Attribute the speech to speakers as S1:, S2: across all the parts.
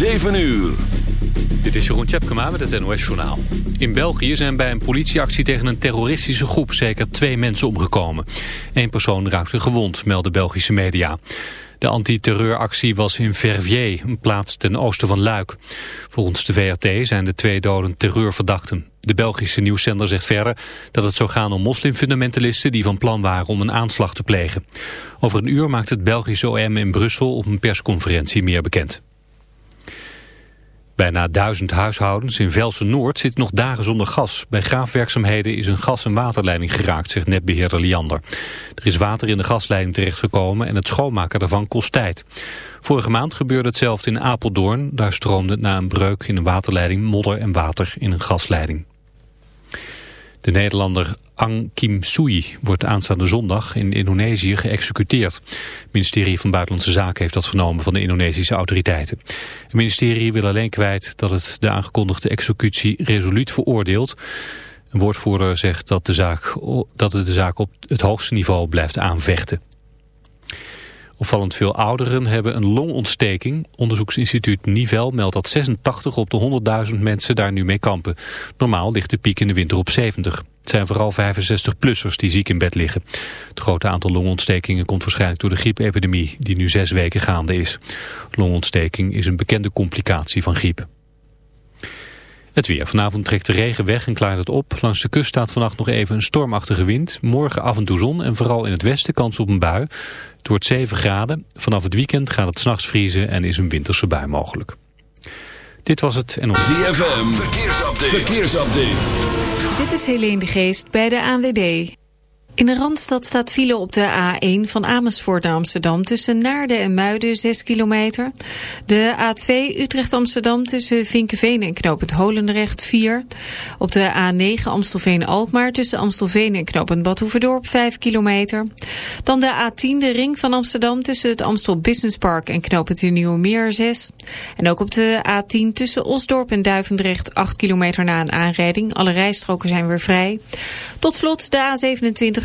S1: 7 uur.
S2: Dit is Jeroen Tjepkema met het NOS Journaal. In België zijn bij een politieactie tegen een terroristische groep zeker twee mensen omgekomen. Eén persoon raakte gewond, melden Belgische media. De antiterreuractie was in Verviers, een plaats ten oosten van Luik. Volgens de VRT zijn de twee doden terreurverdachten. De Belgische nieuwszender zegt verder dat het zou gaan om moslimfundamentalisten die van plan waren om een aanslag te plegen. Over een uur maakt het Belgische OM in Brussel op een persconferentie meer bekend. Bijna duizend huishoudens in Velsen-Noord zitten nog dagen zonder gas. Bij graafwerkzaamheden is een gas- en waterleiding geraakt, zegt netbeheerder Liander. Er is water in de gasleiding terechtgekomen en het schoonmaken daarvan kost tijd. Vorige maand gebeurde hetzelfde in Apeldoorn. Daar stroomde na een breuk in een waterleiding modder en water in een gasleiding. De Nederlander Ang Kim Sui wordt aanstaande zondag in Indonesië geëxecuteerd. Het ministerie van Buitenlandse Zaken heeft dat vernomen van de Indonesische autoriteiten. Het ministerie wil alleen kwijt dat het de aangekondigde executie resoluut veroordeelt. Een woordvoerder zegt dat, de zaak, dat het de zaak op het hoogste niveau blijft aanvechten. Opvallend veel ouderen hebben een longontsteking. Onderzoeksinstituut Nivel meldt dat 86 op de 100.000 mensen daar nu mee kampen. Normaal ligt de piek in de winter op 70. Het zijn vooral 65-plussers die ziek in bed liggen. Het grote aantal longontstekingen komt waarschijnlijk door de griepepidemie... die nu zes weken gaande is. Longontsteking is een bekende complicatie van griep. Het weer. Vanavond trekt de regen weg en klaart het op. Langs de kust staat vannacht nog even een stormachtige wind. Morgen af en toe zon en vooral in het westen kans op een bui. Het wordt 7 graden. Vanaf het weekend gaat het s'nachts vriezen en is een winterse bui mogelijk. Dit was het en...
S1: ZFM. Verkeersupdate. Verkeersupdate.
S3: Dit is Helene de Geest bij de ANWB. In de Randstad staat file op de A1 van Amersfoort naar Amsterdam... tussen Naarden en Muiden, 6 kilometer. De A2 Utrecht-Amsterdam tussen Vinkenveen en Knopend Holendrecht, 4. Op de A9 Amstelveen-Alkmaar tussen Amstelveen en Knopend Badhoevedorp, 5 kilometer. Dan de A10, de ring van Amsterdam tussen het Amstel Business Park... en Knopend de Nieuwe Meer, 6. En ook op de A10 tussen Osdorp en Duivendrecht, 8 kilometer na een aanrijding. Alle rijstroken zijn weer vrij. Tot slot de A27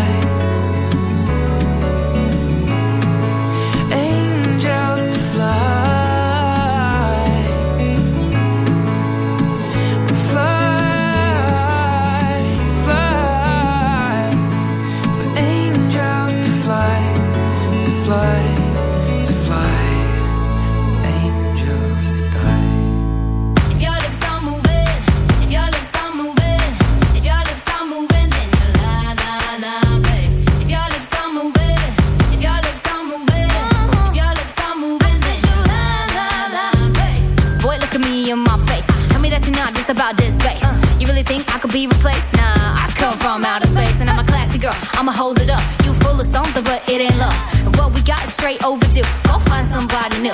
S4: straight overdue. Go find somebody new.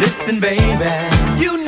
S5: Listen, baby, you know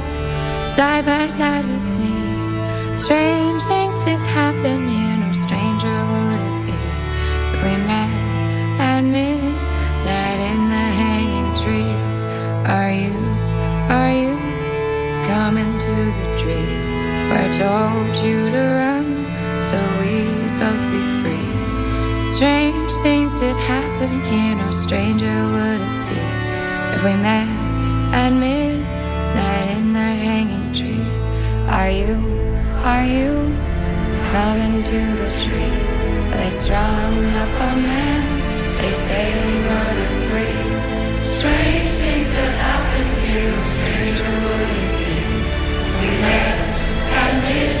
S6: side by side with me? Strange things did happen here, no stranger would it be if we met at midnight in the hanging tree. Are you, are you coming to the tree where I told you to run so we'd both be free? Strange things did happen here, no stranger would it be if we met at midnight the hanging tree. Are you, are you coming to the tree they strung up a man? They say we murdered three. Strange things that happened here, stranger would it be we met at midnight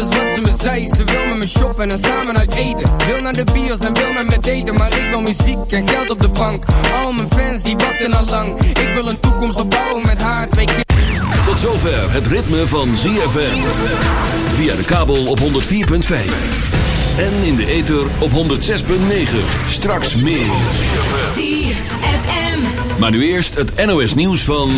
S7: dat is wat ze me zei. Ze wil met me shoppen en samen uit eten. Wil naar de bios en wil met me daten. Maar ik wil muziek en geld op de bank. Al mijn fans die wachten al lang. Ik wil een toekomst opbouwen met haar. Twee kinderen.
S8: Tot zover het ritme van ZFM. Via de kabel op 104.5. En in de ether op 106.9. Straks meer.
S9: ZFM.
S8: Maar nu eerst het NOS nieuws van...